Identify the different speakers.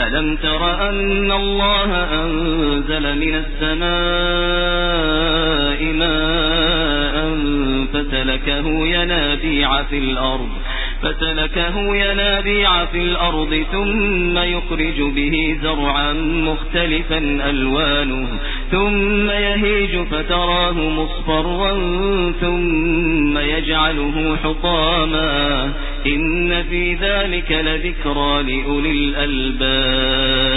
Speaker 1: ألم تر أن الله أنزل من السماء ماء فسلكه ينابيع في الأرض فسلكه ينابيع في الأرض ثم يخرج به زرعا مختلفا ألوانه ثم يهيج فتراه مصفرا ثم يجعله حطاما. إن في ذلك لذكرى لأولي الألباب